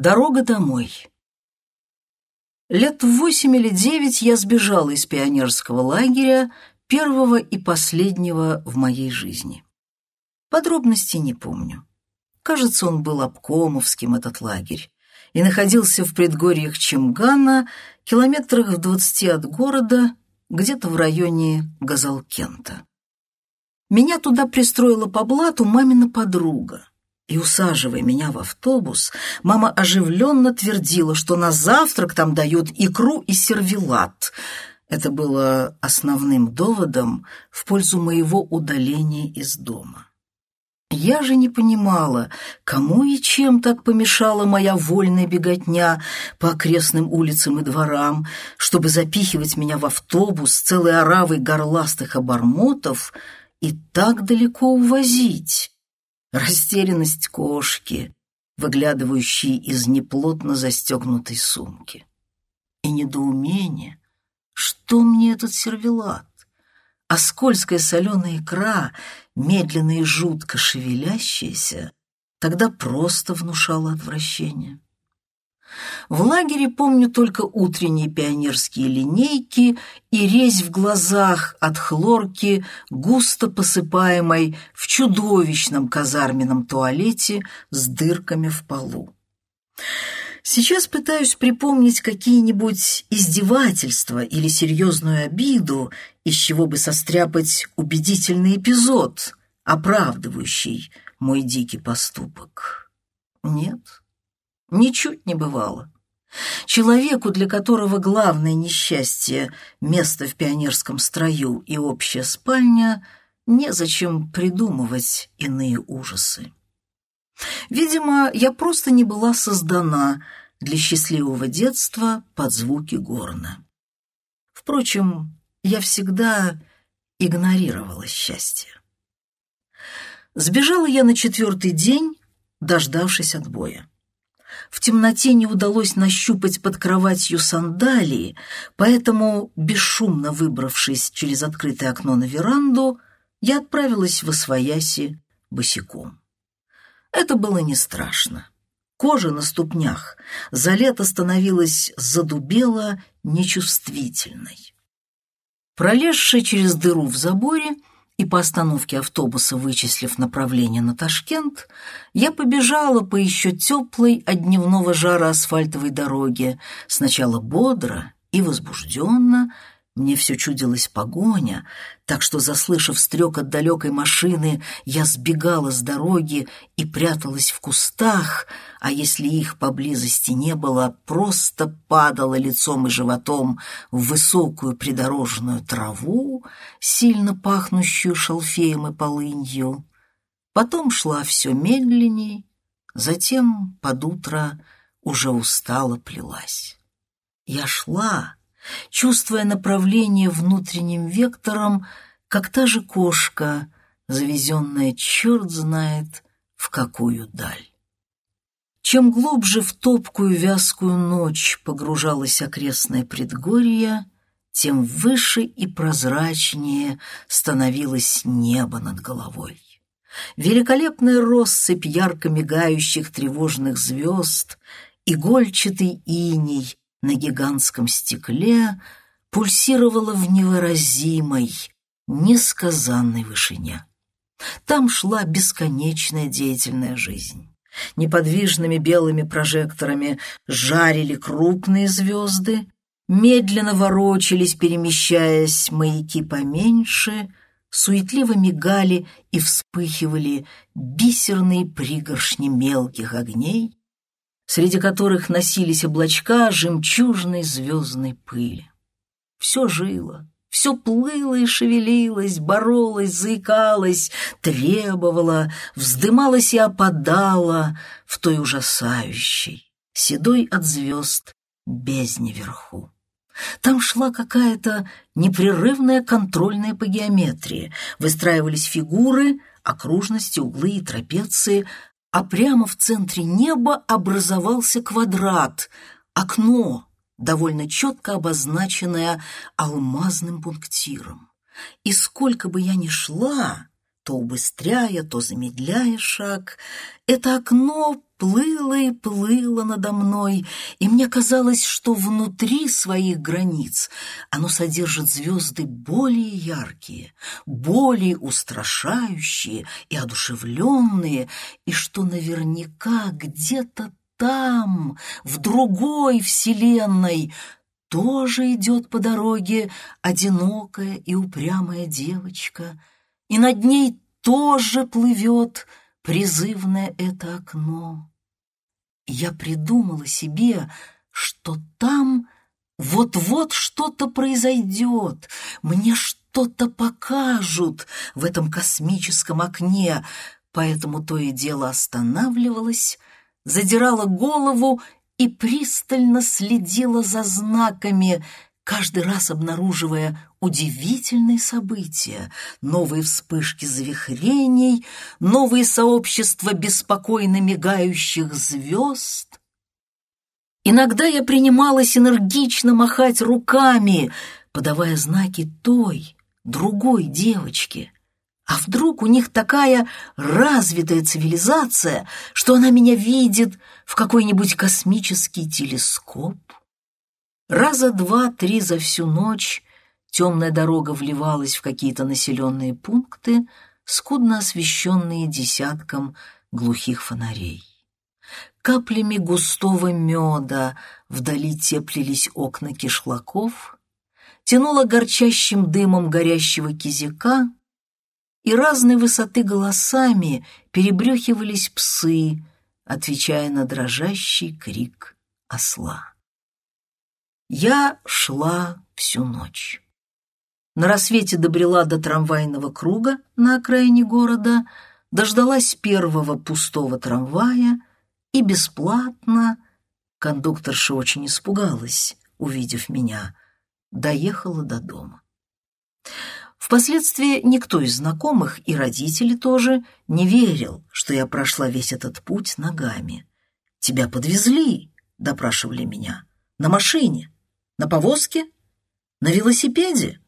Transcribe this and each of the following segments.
Дорога домой. Лет восемь или девять я сбежала из пионерского лагеря, первого и последнего в моей жизни. Подробностей не помню. Кажется, он был обкомовским, этот лагерь, и находился в предгорьях Чемгана, километрах в двадцати от города, где-то в районе Газалкента. Меня туда пристроила по блату мамина подруга. И, усаживая меня в автобус, мама оживленно твердила, что на завтрак там дают икру и сервелат. Это было основным доводом в пользу моего удаления из дома. Я же не понимала, кому и чем так помешала моя вольная беготня по окрестным улицам и дворам, чтобы запихивать меня в автобус целой оравой горластых обормотов и так далеко увозить растерянность кошки, выглядывающей из неплотно застегнутой сумки, и недоумение, что мне этот сервелат, а скользкая соленая икра, медленно и жутко шевелящаяся, тогда просто внушала отвращение. В лагере помню только утренние пионерские линейки и резь в глазах от хлорки, густо посыпаемой в чудовищном казарменном туалете с дырками в полу. Сейчас пытаюсь припомнить какие-нибудь издевательства или серьезную обиду, из чего бы состряпать убедительный эпизод, оправдывающий мой дикий поступок. Нет, Ничуть не бывало. Человеку, для которого главное несчастье — место в пионерском строю и общая спальня, незачем придумывать иные ужасы. Видимо, я просто не была создана для счастливого детства под звуки горна. Впрочем, я всегда игнорировала счастье. Сбежала я на четвертый день, дождавшись отбоя. В темноте не удалось нащупать под кроватью сандалии, поэтому, бесшумно выбравшись через открытое окно на веранду, я отправилась в Освояси босиком. Это было не страшно. Кожа на ступнях за лето становилась задубела, нечувствительной. Пролезшая через дыру в заборе, и по остановке автобуса, вычислив направление на Ташкент, я побежала по еще теплой от дневного жара асфальтовой дороге, сначала бодро и возбужденно, мне все чудилась погоня, так что, заслышав стрек от далекой машины, я сбегала с дороги и пряталась в кустах, а если их поблизости не было, просто падала лицом и животом в высокую придорожную траву, сильно пахнущую шалфеем и полынью. Потом шла все медленней, затем под утро уже устало плелась. Я шла чувствуя направление внутренним вектором, как та же кошка, завезенная черт знает в какую даль. Чем глубже в топкую вязкую ночь погружалось окрестное предгорье, тем выше и прозрачнее становилось небо над головой. Великолепная россыпь ярко мигающих тревожных звезд, игольчатый иней на гигантском стекле пульсировала в невыразимой, несказанной вышине. Там шла бесконечная деятельная жизнь. Неподвижными белыми прожекторами жарили крупные звезды, медленно ворочались, перемещаясь маяки поменьше, суетливо мигали и вспыхивали бисерные пригоршни мелких огней, среди которых носились облачка жемчужной звездной пыли. Все жило, все плыло и шевелилось, боролось, заикалось, требовало, вздымалось и опадало в той ужасающей, седой от звезд, бездне вверху. Там шла какая-то непрерывная контрольная по геометрии, выстраивались фигуры, окружности, углы и трапеции, а прямо в центре неба образовался квадрат, окно, довольно четко обозначенное алмазным пунктиром. И сколько бы я ни шла, то убыстряя, то замедляя шаг. Это окно плыло и плыло надо мной, и мне казалось, что внутри своих границ оно содержит звезды более яркие, более устрашающие и одушевленные, и что наверняка где-то там, в другой вселенной, тоже идет по дороге одинокая и упрямая девочка — и над ней тоже плывет призывное это окно. Я придумала себе, что там вот-вот что-то произойдет, мне что-то покажут в этом космическом окне, поэтому то и дело останавливалась, задирала голову и пристально следила за знаками, каждый раз обнаруживая удивительные события, новые вспышки завихрений, новые сообщества беспокойно мигающих звезд. Иногда я принималась энергично махать руками, подавая знаки той, другой девочке. А вдруг у них такая развитая цивилизация, что она меня видит в какой-нибудь космический телескоп? Раза два-три за всю ночь темная дорога вливалась в какие-то населенные пункты, скудно освещенные десятком глухих фонарей. Каплями густого меда вдали теплились окна кишлаков, тянуло горчащим дымом горящего кизяка, и разной высоты голосами перебрехивались псы, отвечая на дрожащий крик осла. Я шла всю ночь. На рассвете добрела до трамвайного круга на окраине города, дождалась первого пустого трамвая и бесплатно, кондукторша очень испугалась, увидев меня, доехала до дома. Впоследствии никто из знакомых и родители тоже не верил, что я прошла весь этот путь ногами. «Тебя подвезли?» — допрашивали меня. «На машине?» На повозке? На велосипеде?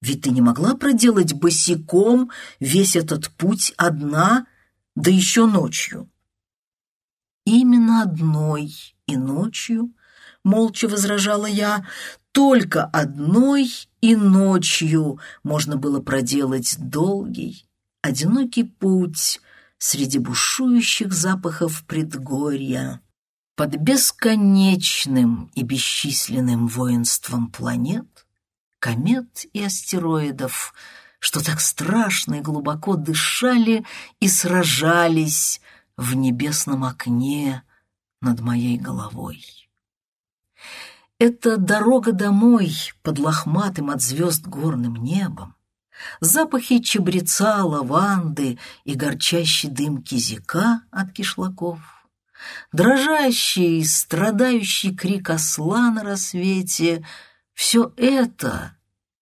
Ведь ты не могла проделать босиком весь этот путь одна, да еще ночью. Именно одной и ночью, молча возражала я, только одной и ночью можно было проделать долгий, одинокий путь среди бушующих запахов предгорья под бесконечным и бесчисленным воинством планет, комет и астероидов, что так страшно и глубоко дышали и сражались в небесном окне над моей головой. Это дорога домой под лохматым от звезд горным небом, запахи чабреца, лаванды и горчащий дым кизика от кишлаков — дрожащий, страдающий крик осла на рассвете — все это,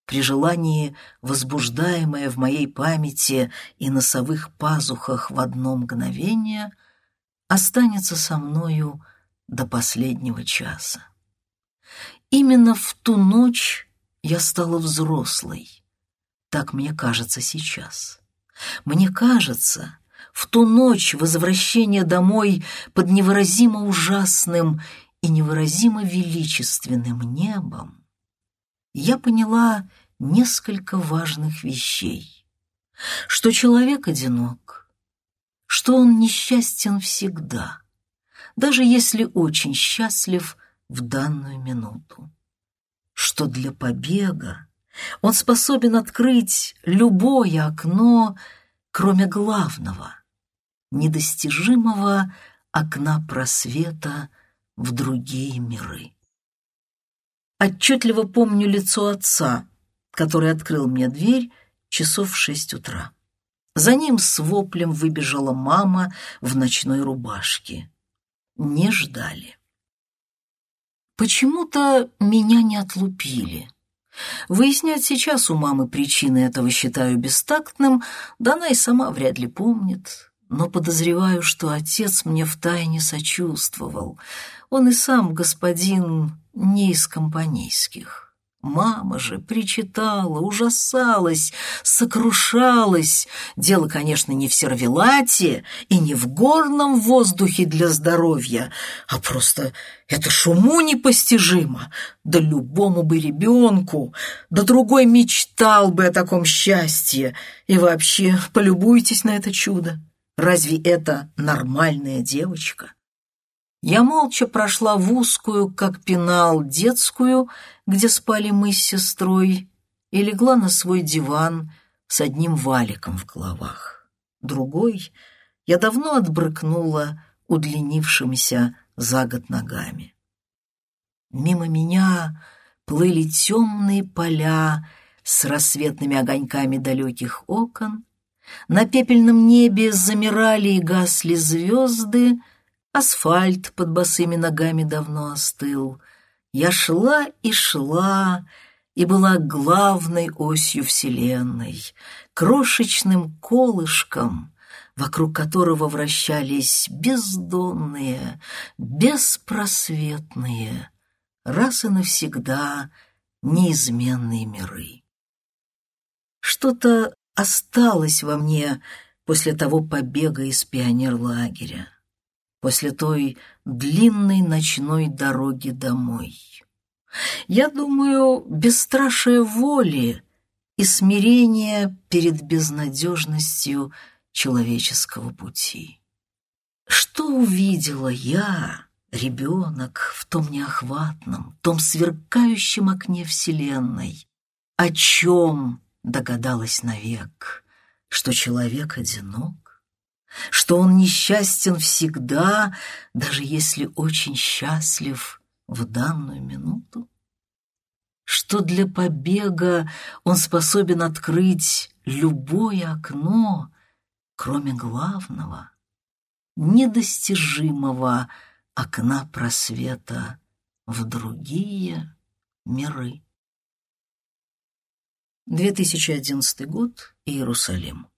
при желании возбуждаемое в моей памяти и носовых пазухах в одно мгновение, останется со мною до последнего часа. Именно в ту ночь я стала взрослой. Так мне кажется сейчас. Мне кажется, в ту ночь возвращения домой под невыразимо ужасным и невыразимо величественным небом, я поняла несколько важных вещей. Что человек одинок, что он несчастен всегда, даже если очень счастлив в данную минуту. Что для побега он способен открыть любое окно, кроме главного, недостижимого окна просвета в другие миры. Отчетливо помню лицо отца, который открыл мне дверь часов в шесть утра. За ним с воплем выбежала мама в ночной рубашке. Не ждали. Почему-то меня не отлупили. Выяснять сейчас у мамы причины этого считаю бестактным, да она и сама вряд ли помнит но подозреваю, что отец мне втайне сочувствовал. Он и сам господин не из компанейских. Мама же причитала, ужасалась, сокрушалась. Дело, конечно, не в сервелате и не в горном воздухе для здоровья, а просто это шуму непостижимо. Да любому бы ребенку, да другой мечтал бы о таком счастье. И вообще, полюбуйтесь на это чудо. Разве это нормальная девочка? Я молча прошла в узкую, как пенал, детскую, где спали мы с сестрой, и легла на свой диван с одним валиком в головах. Другой я давно отбрыкнула удлинившимися за год ногами. Мимо меня плыли темные поля с рассветными огоньками далеких окон, на пепельном небе замирали и гасли звезды, Асфальт под босыми ногами давно остыл. Я шла и шла, и была главной осью Вселенной, крошечным колышком, вокруг которого вращались бездонные, беспросветные, раз и навсегда неизменные миры. Что-то осталось во мне после того побега из пионерлагеря после той длинной ночной дороги домой. Я думаю, бесстрашие воли и смирение перед безнадежностью человеческого пути. Что увидела я, ребенок, в том неохватном, том сверкающем окне Вселенной? О чем догадалась навек, что человек одинок? Что он несчастен всегда, даже если очень счастлив в данную минуту? Что для побега он способен открыть любое окно, кроме главного, недостижимого окна просвета в другие миры. 2011 год, Иерусалим.